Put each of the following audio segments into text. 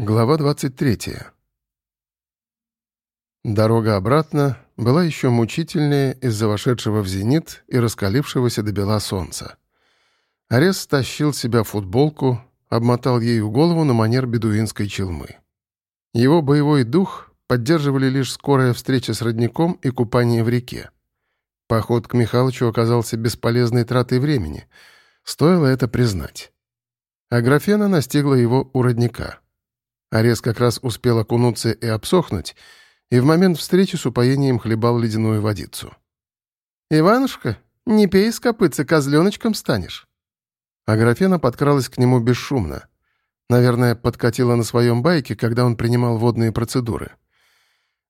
Глава 23. Дорога обратно была еще мучительнее из-за вошедшего в зенит и раскалившегося до бела солнца. Арес стащил себя футболку, обмотал ею голову на манер бедуинской челмы. Его боевой дух поддерживали лишь скорая встреча с родником и купание в реке. Поход к Михалычу оказался бесполезной тратой времени. Стоило это признать. А графена настигла его у родника — Арес как раз успел окунуться и обсохнуть, и в момент встречи с упоением хлебал ледяную водицу. «Иванушка, не пей с копытца, козленочком станешь». Аграфена подкралась к нему бесшумно. Наверное, подкатила на своем байке, когда он принимал водные процедуры.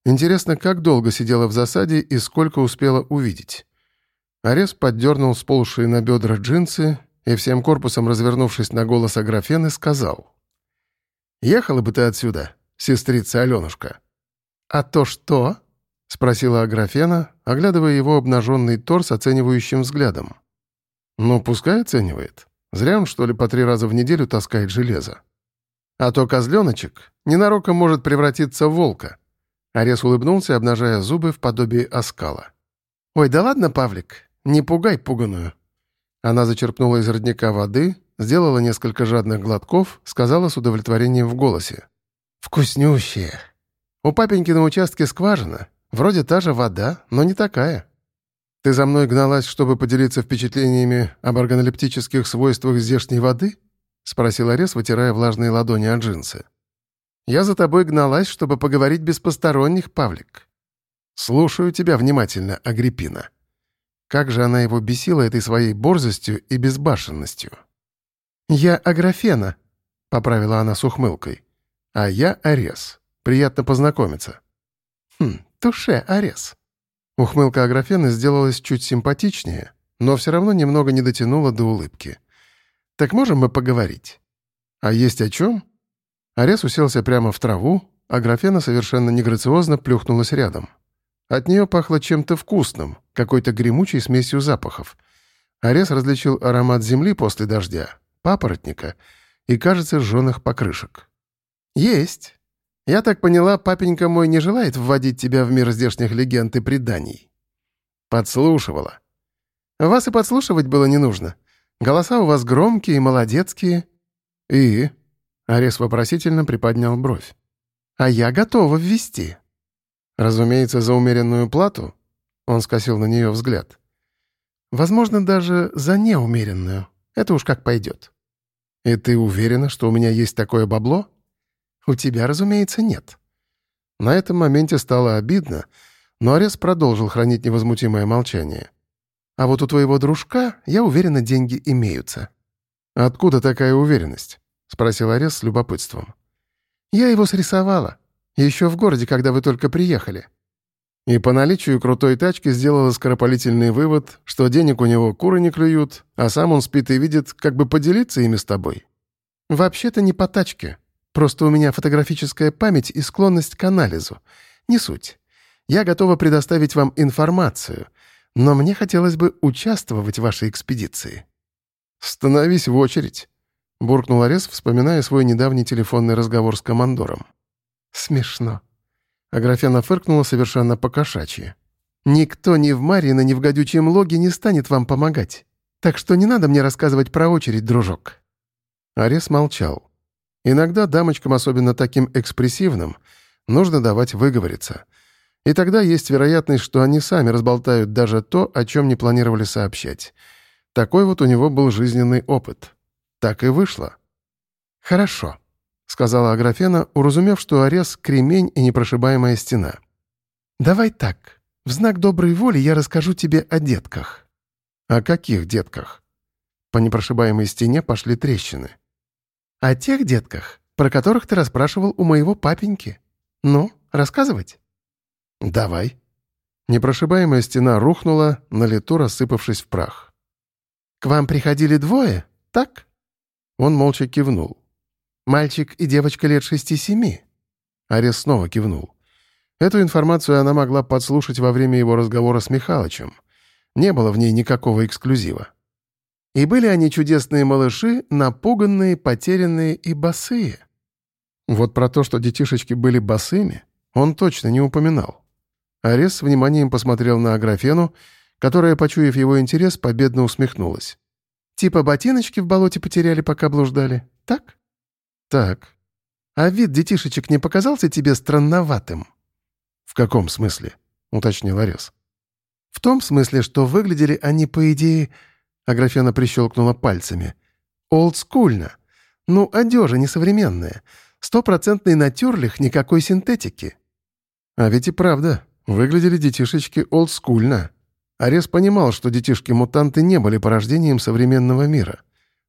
Интересно, как долго сидела в засаде и сколько успела увидеть. Арес поддернул сползшие на бедра джинсы и, всем корпусом развернувшись на голос Аграфены, сказал — Ехала бы ты отсюда, сестрица Аленушка». «А то что?» — спросила Аграфена, оглядывая его обнаженный торс оценивающим взглядом. «Ну, пускай оценивает. Зря он, что ли, по три раза в неделю таскает железо. А то козленочек ненароком может превратиться в волка». Арес улыбнулся, обнажая зубы в подобии оскала. «Ой, да ладно, Павлик, не пугай пуганую». Она зачерпнула из родника воды, сделала несколько жадных глотков, сказала с удовлетворением в голосе. «Вкуснющие. У папеньки на участке скважина. Вроде та же вода, но не такая. Ты за мной гналась, чтобы поделиться впечатлениями об органолептических свойствах здешней воды?» — спросил Арес, вытирая влажные ладони от джинсы. «Я за тобой гналась, чтобы поговорить без посторонних, Павлик. Слушаю тебя внимательно, Агриппина». Как же она его бесила этой своей борзостью и безбашенностью. «Я Аграфена», — поправила она с ухмылкой. «А я Арес. Приятно познакомиться». «Хм, туше, Арес». Ухмылка Аграфены сделалась чуть симпатичнее, но все равно немного не дотянула до улыбки. «Так можем мы поговорить?» «А есть о чем?» Арес уселся прямо в траву, а Графена совершенно неграциозно плюхнулась рядом. От нее пахло чем-то вкусным, какой-то гремучей смесью запахов. Арес различил аромат земли после дождя, папоротника и, кажется, сжёных покрышек. «Есть. Я так поняла, папенька мой не желает вводить тебя в мир здешних легенд и преданий». «Подслушивала». «Вас и подслушивать было не нужно. Голоса у вас громкие и молодецкие». «И?» — Арес вопросительно приподнял бровь. «А я готова ввести». «Разумеется, за умеренную плату?» Он скосил на нее взгляд. «Возможно, даже за неумеренную». Это уж как пойдет. И ты уверена, что у меня есть такое бабло? У тебя, разумеется, нет. На этом моменте стало обидно, но Арес продолжил хранить невозмутимое молчание. А вот у твоего дружка, я уверена, деньги имеются. Откуда такая уверенность? спросил Арес с любопытством. Я его срисовала. Еще в городе, когда вы только приехали и по наличию крутой тачки сделала скоропалительный вывод, что денег у него куры не клюют, а сам он спит и видит, как бы поделиться ими с тобой. «Вообще-то не по тачке. Просто у меня фотографическая память и склонность к анализу. Не суть. Я готова предоставить вам информацию, но мне хотелось бы участвовать в вашей экспедиции». «Становись в очередь», — буркнул Арес, вспоминая свой недавний телефонный разговор с командором. «Смешно», Аграфена фыркнула совершенно по-кошачьи. «Никто ни в Марьино, ни в гадючем логе не станет вам помогать. Так что не надо мне рассказывать про очередь, дружок». Арес молчал. Иногда дамочкам, особенно таким экспрессивным, нужно давать выговориться. И тогда есть вероятность, что они сами разболтают даже то, о чем не планировали сообщать. Такой вот у него был жизненный опыт. Так и вышло. «Хорошо», — сказала Аграфена, уразумев, что Арес — кремень и непрошибаемая стена. «Давай так. В знак доброй воли я расскажу тебе о детках». «О каких детках?» По непрошибаемой стене пошли трещины. «О тех детках, про которых ты расспрашивал у моего папеньки. Ну, рассказывать?» «Давай». Непрошибаемая стена рухнула, на лету рассыпавшись в прах. «К вам приходили двое, так?» Он молча кивнул. Мальчик и девочка лет шести-семи». Арес снова кивнул. Эту информацию она могла подслушать во время его разговора с Михалычем. Не было в ней никакого эксклюзива. И были они чудесные малыши, напуганные, потерянные и босые. Вот про то, что детишечки были босыми, он точно не упоминал. Арес с вниманием посмотрел на Аграфену, которая, почуяв его интерес, победно усмехнулась. «Типа ботиночки в болоте потеряли, пока блуждали, так?» «Так. А вид детишечек не показался тебе странноватым?» «В каком смысле?» — уточнил Арес. «В том смысле, что выглядели они, по идее...» Аграфена прищелкнула пальцами. «Олдскульно. Ну, одежа несовременная. Стопроцентный натюрлих, никакой синтетики». А ведь и правда, выглядели детишечки олдскульно. Арес понимал, что детишки-мутанты не были порождением современного мира.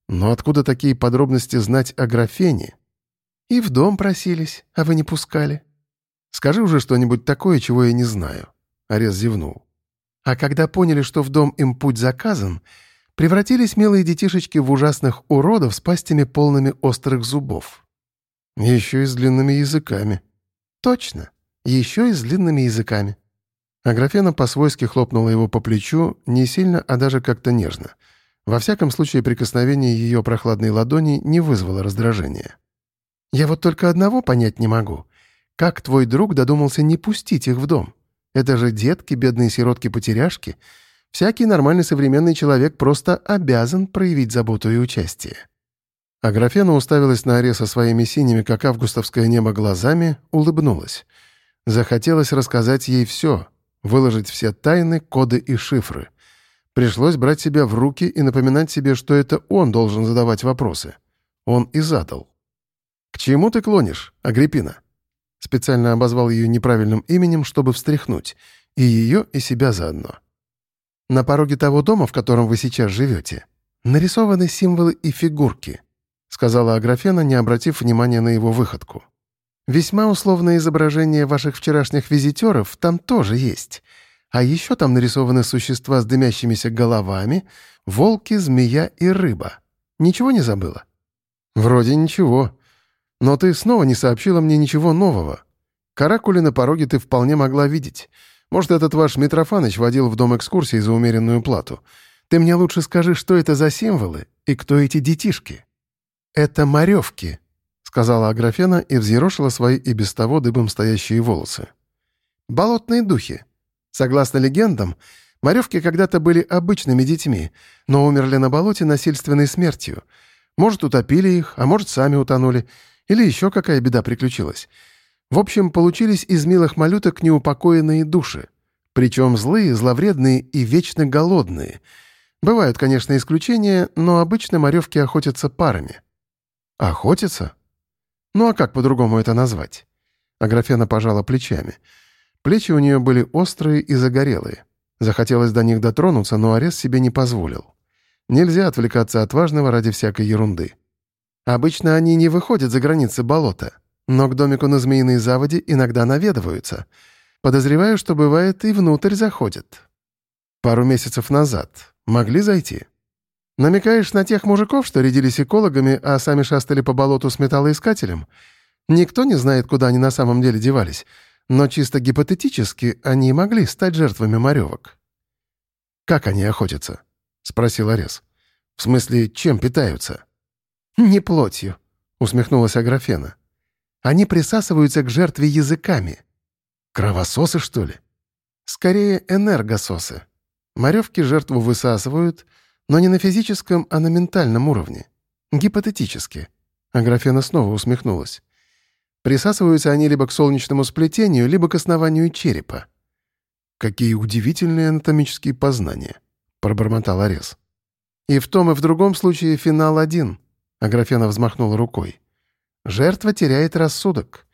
Но откуда такие подробности знать о графене? И в дом просились, а вы не пускали. Скажи уже что-нибудь такое, чего я не знаю. Арес зевнул. А когда поняли, что в дом им путь заказан, превратились милые детишечки в ужасных уродов с пастями полными острых зубов. Еще и с длинными языками. Точно. Еще и с длинными языками. Аграфена по-свойски хлопнула его по плечу, не сильно, а даже как-то нежно. Во всяком случае, прикосновение ее прохладной ладони не вызвало раздражения. «Я вот только одного понять не могу. Как твой друг додумался не пустить их в дом? Это же детки, бедные сиротки-потеряшки. Всякий нормальный современный человек просто обязан проявить заботу и участие». Аграфена уставилась на Ареса своими синими, как августовское небо, глазами, улыбнулась. Захотелось рассказать ей все, выложить все тайны, коды и шифры. Пришлось брать себя в руки и напоминать себе, что это он должен задавать вопросы. Он и задал. «К чему ты клонишь, Агриппина?» Специально обозвал ее неправильным именем, чтобы встряхнуть. И ее, и себя заодно. «На пороге того дома, в котором вы сейчас живете, нарисованы символы и фигурки», сказала Аграфена, не обратив внимания на его выходку. «Весьма условное изображение ваших вчерашних визитеров там тоже есть. А еще там нарисованы существа с дымящимися головами, волки, змея и рыба. Ничего не забыла?» «Вроде ничего. Но ты снова не сообщила мне ничего нового. Каракули на пороге ты вполне могла видеть. Может, этот ваш Митрофаныч водил в дом экскурсии за умеренную плату. Ты мне лучше скажи, что это за символы и кто эти детишки?» «Это моревки», — сказала Аграфена и взъерошила свои и без того дыбом стоящие волосы. «Болотные духи. Согласно легендам, моревки когда-то были обычными детьми, но умерли на болоте насильственной смертью. Может, утопили их, а может, сами утонули, или еще какая беда приключилась. В общем, получились из милых малюток неупокоенные души. Причем злые, зловредные и вечно голодные. Бывают, конечно, исключения, но обычно моревки охотятся парами. Охотятся? Ну а как по-другому это назвать? Аграфена пожала плечами. Плечи у нее были острые и загорелые. Захотелось до них дотронуться, но арест себе не позволил. Нельзя отвлекаться от важного ради всякой ерунды. Обычно они не выходят за границы болота, но к домику на Змеиной заводе иногда наведываются. Подозреваю, что бывает и внутрь заходят. Пару месяцев назад могли зайти? Намекаешь на тех мужиков, что рядились экологами, а сами шастали по болоту с металлоискателем? Никто не знает, куда они на самом деле девались, но чисто гипотетически они могли стать жертвами моревок. «Как они охотятся?» — спросил Арес. «В смысле, чем питаются?» «Не плотью», — усмехнулась Аграфена. «Они присасываются к жертве языками». «Кровососы, что ли?» «Скорее, энергососы. Моревки жертву высасывают, но не на физическом, а на ментальном уровне. Гипотетически». Аграфена снова усмехнулась. Присасываются они либо к солнечному сплетению, либо к основанию черепа. «Какие удивительные анатомические познания», — пробормотал Арес. «И в том и в другом случае финал один», Аграфена взмахнула рукой. «Жертва теряет рассудок.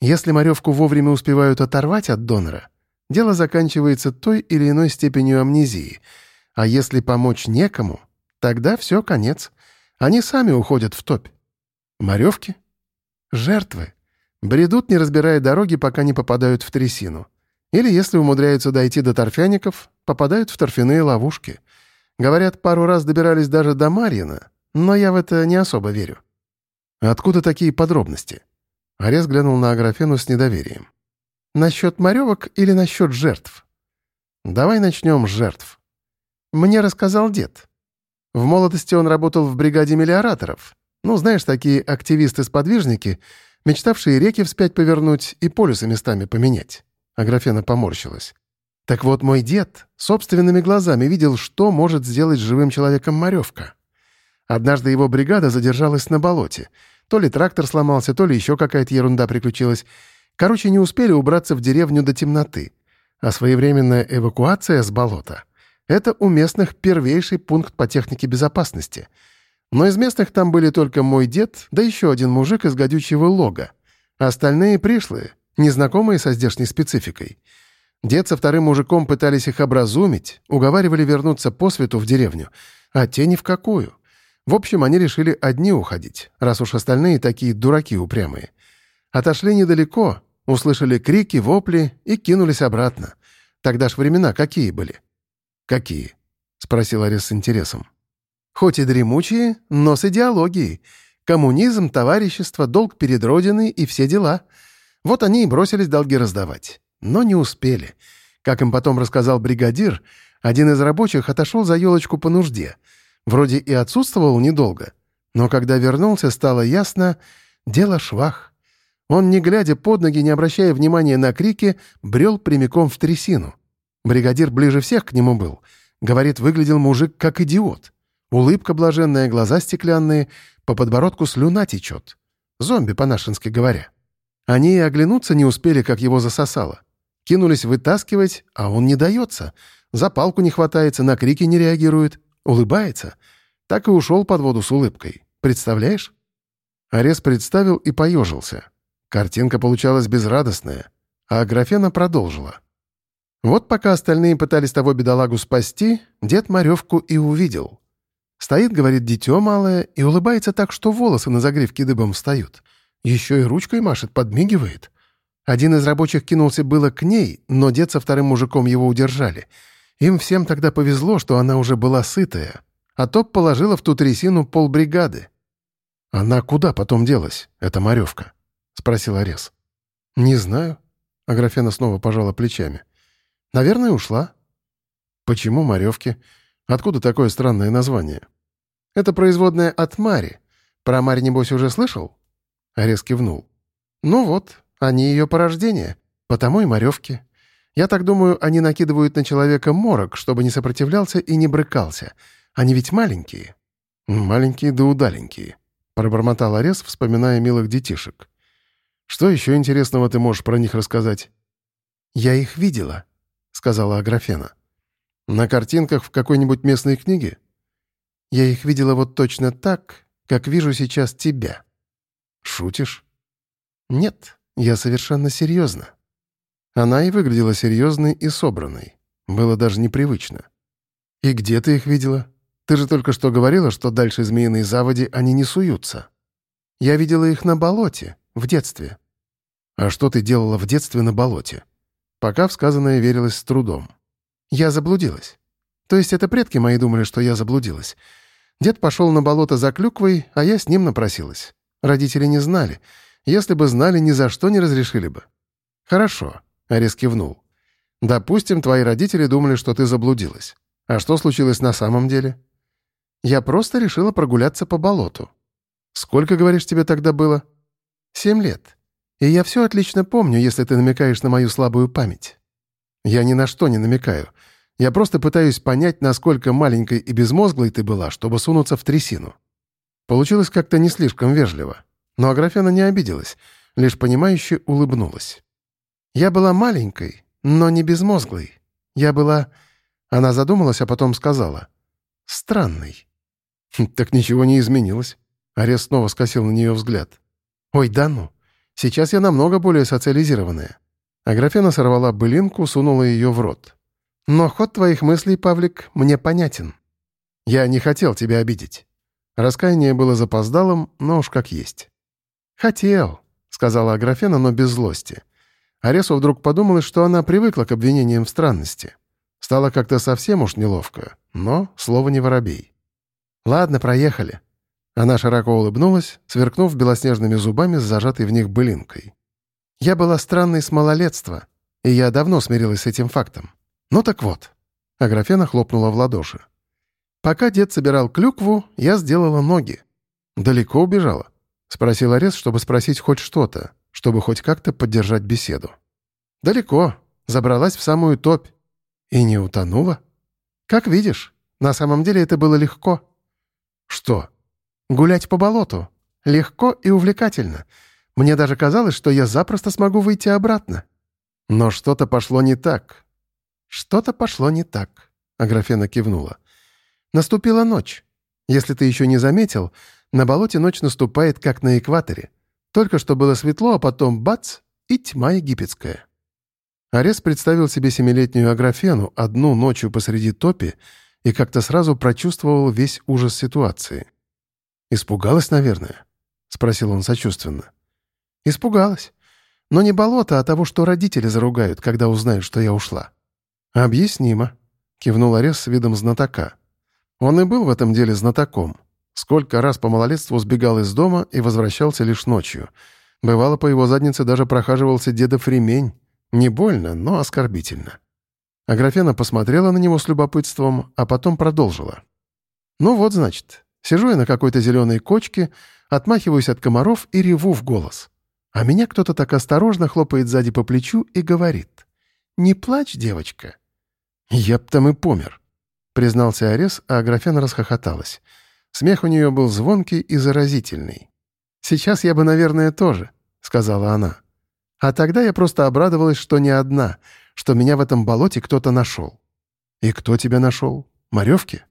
Если моревку вовремя успевают оторвать от донора, дело заканчивается той или иной степенью амнезии. А если помочь некому, тогда все, конец. Они сами уходят в топь. Моревки? Жертвы. Бредут, не разбирая дороги, пока не попадают в трясину. Или, если умудряются дойти до торфяников, попадают в торфяные ловушки. Говорят, пару раз добирались даже до Марьина, но я в это не особо верю. Откуда такие подробности? Арес глянул на Аграфену с недоверием. Насчет моревок или насчет жертв? Давай начнем с жертв. Мне рассказал дед. В молодости он работал в бригаде мелиораторов. Ну, знаешь, такие активисты-сподвижники, мечтавшие реки вспять повернуть и полюсы местами поменять. Аграфена поморщилась. Так вот, мой дед собственными глазами видел, что может сделать живым человеком Маревка. Однажды его бригада задержалась на болоте. То ли трактор сломался, то ли еще какая-то ерунда приключилась. Короче, не успели убраться в деревню до темноты. А своевременная эвакуация с болота — это у местных первейший пункт по технике безопасности. Но из местных там были только мой дед, да еще один мужик из гадючего лога. Остальные пришлые, незнакомые со здешней спецификой. Дед со вторым мужиком пытались их образумить, уговаривали вернуться по свету в деревню, а те ни в какую. В общем, они решили одни уходить, раз уж остальные такие дураки упрямые. Отошли недалеко, услышали крики, вопли и кинулись обратно. Тогда ж времена какие были? «Какие?» — спросил Арес с интересом. «Хоть и дремучие, но с идеологией. Коммунизм, товарищество, долг перед Родиной и все дела. Вот они и бросились долги раздавать. Но не успели. Как им потом рассказал бригадир, один из рабочих отошел за елочку по нужде. Вроде и отсутствовал недолго. Но когда вернулся, стало ясно — дело швах. Он, не глядя под ноги, не обращая внимания на крики, брел прямиком в трясину. Бригадир ближе всех к нему был. Говорит, выглядел мужик как идиот. Улыбка блаженная, глаза стеклянные, по подбородку слюна течет. Зомби, по-нашенски говоря. Они и оглянуться не успели, как его засосало. Кинулись вытаскивать, а он не дается. За палку не хватается, на крики не реагирует. Улыбается. Так и ушел под воду с улыбкой. Представляешь? Арес представил и поежился. Картинка получалась безрадостная. А Аграфена продолжила. Вот пока остальные пытались того бедолагу спасти, дед Маревку и увидел. Стоит, говорит, дитё малое, и улыбается так, что волосы на загривке дыбом встают. Еще и ручкой машет, подмигивает. Один из рабочих кинулся было к ней, но дед со вторым мужиком его удержали. Им всем тогда повезло, что она уже была сытая. А топ положила в ту трясину полбригады. «Она куда потом делась, эта Маревка?» — спросил Арес. «Не знаю». Аграфена снова пожала плечами. «Наверное, ушла». «Почему Маревки? Откуда такое странное название?» «Это производная от Мари. Про Мари, небось, уже слышал?» Арес кивнул. «Ну вот, они ее порождение, потому и моревки. Я так думаю, они накидывают на человека морок, чтобы не сопротивлялся и не брыкался. Они ведь маленькие». «Маленькие да удаленькие», — пробормотал Арес, вспоминая милых детишек. «Что еще интересного ты можешь про них рассказать?» «Я их видела», — сказала Аграфена. «На картинках в какой-нибудь местной книге?» «Я их видела вот точно так, как вижу сейчас тебя». «Шутишь?» «Нет, я совершенно серьезно». Она и выглядела серьезной и собранной. Было даже непривычно. «И где ты их видела? Ты же только что говорила, что дальше змеиной заводи они не суются». «Я видела их на болоте, в детстве». «А что ты делала в детстве на болоте?» Пока в сказанное верилось с трудом. «Я заблудилась. То есть это предки мои думали, что я заблудилась. Дед пошел на болото за клюквой, а я с ним напросилась. Родители не знали. Если бы знали, ни за что не разрешили бы. «Хорошо», — Арис кивнул. «Допустим, твои родители думали, что ты заблудилась. А что случилось на самом деле?» «Я просто решила прогуляться по болоту». «Сколько, говоришь, тебе тогда было?» «Семь лет. И я все отлично помню, если ты намекаешь на мою слабую память». «Я ни на что не намекаю. Я просто пытаюсь понять, насколько маленькой и безмозглой ты была, чтобы сунуться в трясину». Получилось как-то не слишком вежливо. Но Аграфена не обиделась, лишь понимающе улыбнулась. «Я была маленькой, но не безмозглой. Я была...» Она задумалась, а потом сказала. «Странной». «Хм, «Так ничего не изменилось». Арест снова скосил на нее взгляд. «Ой, да ну. Сейчас я намного более социализированная». Аграфена сорвала былинку, сунула ее в рот. «Но ход твоих мыслей, Павлик, мне понятен. Я не хотел тебя обидеть». Раскаяние было запоздалым, но уж как есть. «Хотел», — сказала Аграфена, но без злости. Аресу вдруг подумалось, что она привыкла к обвинениям в странности. Стало как-то совсем уж неловко, но слово не воробей. «Ладно, проехали». Она широко улыбнулась, сверкнув белоснежными зубами с зажатой в них былинкой. «Я была странной с малолетства, и я давно смирилась с этим фактом. Ну так вот». Аграфена хлопнула в ладоши. Пока дед собирал клюкву, я сделала ноги. Далеко убежала. Спросил Арес, чтобы спросить хоть что-то, чтобы хоть как-то поддержать беседу. «Далеко. Забралась в самую топь. И не утонула? Как видишь, на самом деле это было легко». «Что?» «Гулять по болоту. Легко и увлекательно. Мне даже казалось, что я запросто смогу выйти обратно». «Но что-то пошло не так». «Что-то пошло не так», — Аграфена кивнула. «Наступила ночь. Если ты еще не заметил, на болоте ночь наступает, как на экваторе. Только что было светло, а потом бац — и тьма египетская. Арес представил себе семилетнюю Аграфену одну ночью посреди топи и как-то сразу прочувствовал весь ужас ситуации. «Испугалась, наверное?» — спросил он сочувственно. «Испугалась. Но не болото, а того, что родители заругают, когда узнают, что я ушла». «Объяснимо», — кивнул Арес с видом знатока. Он и был в этом деле знатоком. Сколько раз по малолетству сбегал из дома и возвращался лишь ночью. Бывало, по его заднице даже прохаживался дедов ремень. Не больно, но оскорбительно. Аграфена посмотрела на него с любопытством, а потом продолжила. «Ну вот, значит, сижу я на какой-то зеленой кочке, отмахиваюсь от комаров и реву в голос. А меня кто-то так осторожно хлопает сзади по плечу и говорит. «Не плачь, девочка». Я б там и помер признался Арес, а Аграфена расхохоталась. Смех у нее был звонкий и заразительный. «Сейчас я бы, наверное, тоже», — сказала она. «А тогда я просто обрадовалась, что не одна, что меня в этом болоте кто-то нашел». «И кто тебя нашел? Маревки?»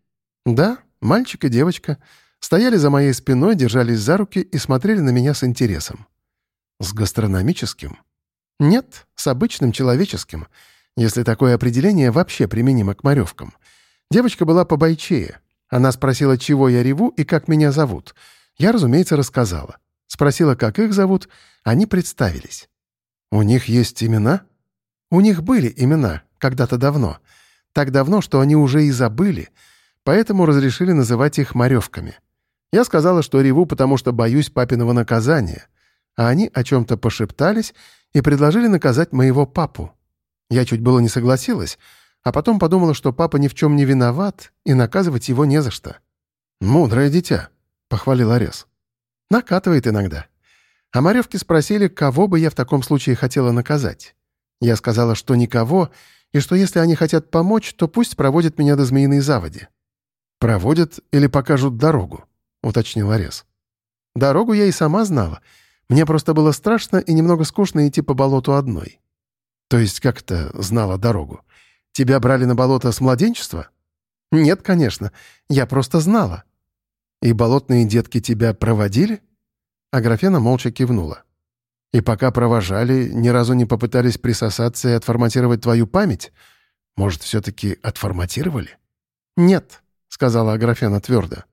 «Да, мальчик и девочка. Стояли за моей спиной, держались за руки и смотрели на меня с интересом». «С гастрономическим?» «Нет, с обычным человеческим, если такое определение вообще применимо к Маревкам. Девочка была побойчее. Она спросила, чего я реву и как меня зовут. Я, разумеется, рассказала. Спросила, как их зовут. Они представились. «У них есть имена?» «У них были имена, когда-то давно. Так давно, что они уже и забыли, поэтому разрешили называть их Маревками. Я сказала, что реву, потому что боюсь папиного наказания, а они о чем-то пошептались и предложили наказать моего папу. Я чуть было не согласилась, а потом подумала, что папа ни в чем не виноват, и наказывать его не за что. «Мудрое дитя», — похвалил Арес. «Накатывает иногда». А Маревки спросили, кого бы я в таком случае хотела наказать. Я сказала, что никого, и что если они хотят помочь, то пусть проводят меня до Змеиной заводи. «Проводят или покажут дорогу?» — уточнил Арес. «Дорогу я и сама знала. Мне просто было страшно и немного скучно идти по болоту одной». «То есть как-то знала дорогу?» Тебя брали на болото с младенчества? Нет, конечно. Я просто знала. И болотные детки тебя проводили? Аграфена молча кивнула. И пока провожали, ни разу не попытались присосаться и отформатировать твою память? Может, все-таки отформатировали? Нет, сказала Аграфена твердо.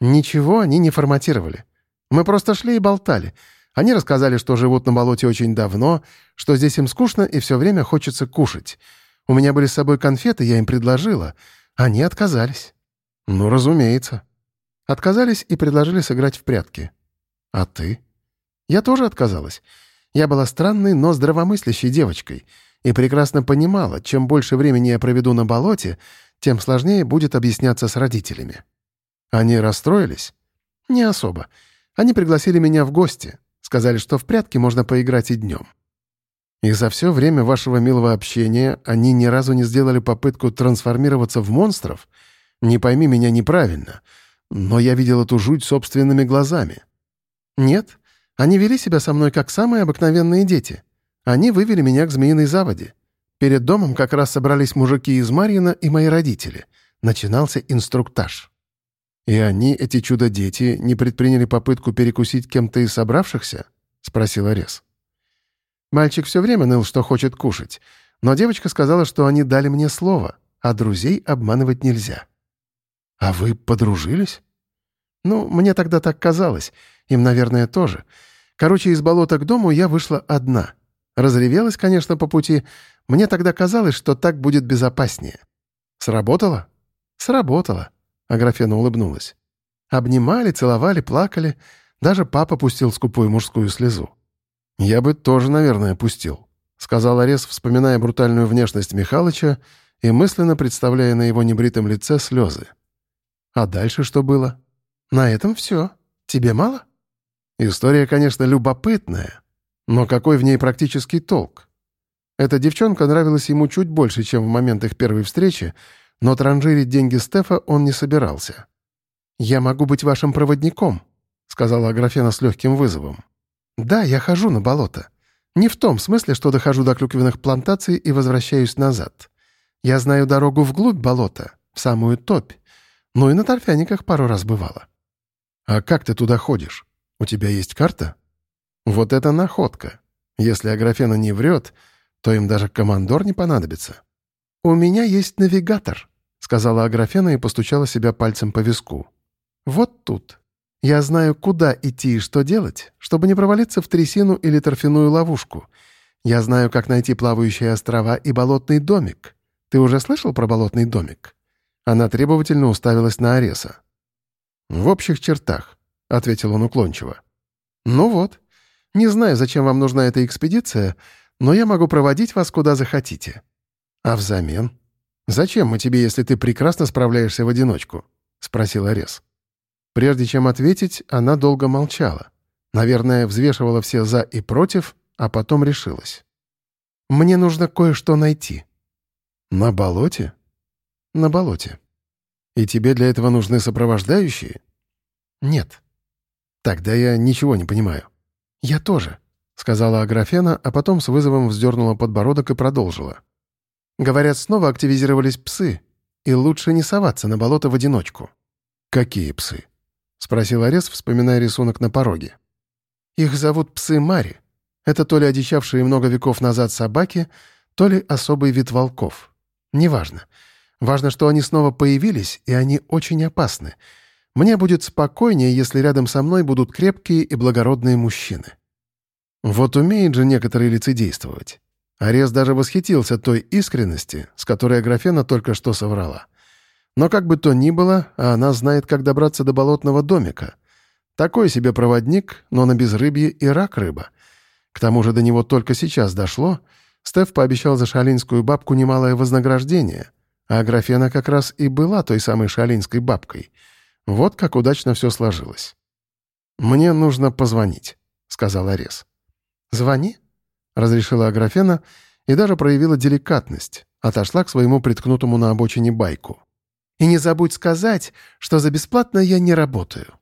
Ничего они не форматировали. Мы просто шли и болтали. Они рассказали, что живут на болоте очень давно, что здесь им скучно и все время хочется кушать. У меня были с собой конфеты, я им предложила. Они отказались». «Ну, разумеется». Отказались и предложили сыграть в прятки. «А ты?» «Я тоже отказалась. Я была странной, но здравомыслящей девочкой и прекрасно понимала, чем больше времени я проведу на болоте, тем сложнее будет объясняться с родителями». «Они расстроились?» «Не особо. Они пригласили меня в гости. Сказали, что в прятки можно поиграть и днем. И за все время вашего милого общения они ни разу не сделали попытку трансформироваться в монстров? Не пойми меня неправильно, но я видел эту жуть собственными глазами. Нет, они вели себя со мной как самые обыкновенные дети. Они вывели меня к Змеиной заводе. Перед домом как раз собрались мужики из Марьина и мои родители. Начинался инструктаж. «И они, эти чудо-дети, не предприняли попытку перекусить кем-то из собравшихся?» — спросил Арес. Мальчик все время ныл, что хочет кушать, но девочка сказала, что они дали мне слово, а друзей обманывать нельзя. «А вы подружились?» «Ну, мне тогда так казалось. Им, наверное, тоже. Короче, из болота к дому я вышла одна. Разревелась, конечно, по пути. Мне тогда казалось, что так будет безопаснее. Сработало?» «Сработало», — Аграфена улыбнулась. Обнимали, целовали, плакали. Даже папа пустил скупую мужскую слезу. «Я бы тоже, наверное, пустил», — сказал Арес, вспоминая брутальную внешность Михалыча и мысленно представляя на его небритом лице слезы. «А дальше что было?» «На этом все. Тебе мало?» История, конечно, любопытная, но какой в ней практический толк? Эта девчонка нравилась ему чуть больше, чем в момент их первой встречи, но транжирить деньги Стефа он не собирался. «Я могу быть вашим проводником», — сказала Аграфена с легким вызовом. «Да, я хожу на болото. Не в том смысле, что дохожу до клюквенных плантаций и возвращаюсь назад. Я знаю дорогу вглубь болота, в самую топь. Ну и на торфяниках пару раз бывало». «А как ты туда ходишь? У тебя есть карта?» «Вот это находка. Если Аграфена не врет, то им даже командор не понадобится». «У меня есть навигатор», — сказала Аграфена и постучала себя пальцем по виску. «Вот тут. Я знаю, куда идти и что делать, чтобы не провалиться в трясину или торфяную ловушку. Я знаю, как найти плавающие острова и болотный домик. Ты уже слышал про болотный домик?» Она требовательно уставилась на Ареса. «В общих чертах», — ответил он уклончиво. «Ну вот. Не знаю, зачем вам нужна эта экспедиция, но я могу проводить вас куда захотите. А взамен? Зачем мы тебе, если ты прекрасно справляешься в одиночку?» — спросил Арес. Прежде чем ответить, она долго молчала. Наверное, взвешивала все «за» и «против», а потом решилась. «Мне нужно кое-что найти». «На болоте?» «На болоте». «И тебе для этого нужны сопровождающие?» «Нет». «Тогда я ничего не понимаю». «Я тоже», — сказала Аграфена, а потом с вызовом вздернула подбородок и продолжила. «Говорят, снова активизировались псы, и лучше не соваться на болото в одиночку». «Какие псы?» — спросил Арес, вспоминая рисунок на пороге. «Их зовут псы Мари. Это то ли одичавшие много веков назад собаки, то ли особый вид волков. Неважно. Важно, что они снова появились, и они очень опасны. Мне будет спокойнее, если рядом со мной будут крепкие и благородные мужчины». Вот умеет же некоторые лицедействовать. Арес даже восхитился той искренности, с которой Аграфена только что соврала. Но как бы то ни было, а она знает, как добраться до болотного домика. Такой себе проводник, но на безрыбье и рак рыба. К тому же до него только сейчас дошло. Стеф пообещал за шалинскую бабку немалое вознаграждение, а Аграфена как раз и была той самой шалинской бабкой. Вот как удачно все сложилось. «Мне нужно позвонить», — сказал Арес. «Звони», — разрешила Аграфена и даже проявила деликатность, отошла к своему приткнутому на обочине байку. «И не забудь сказать, что за бесплатно я не работаю».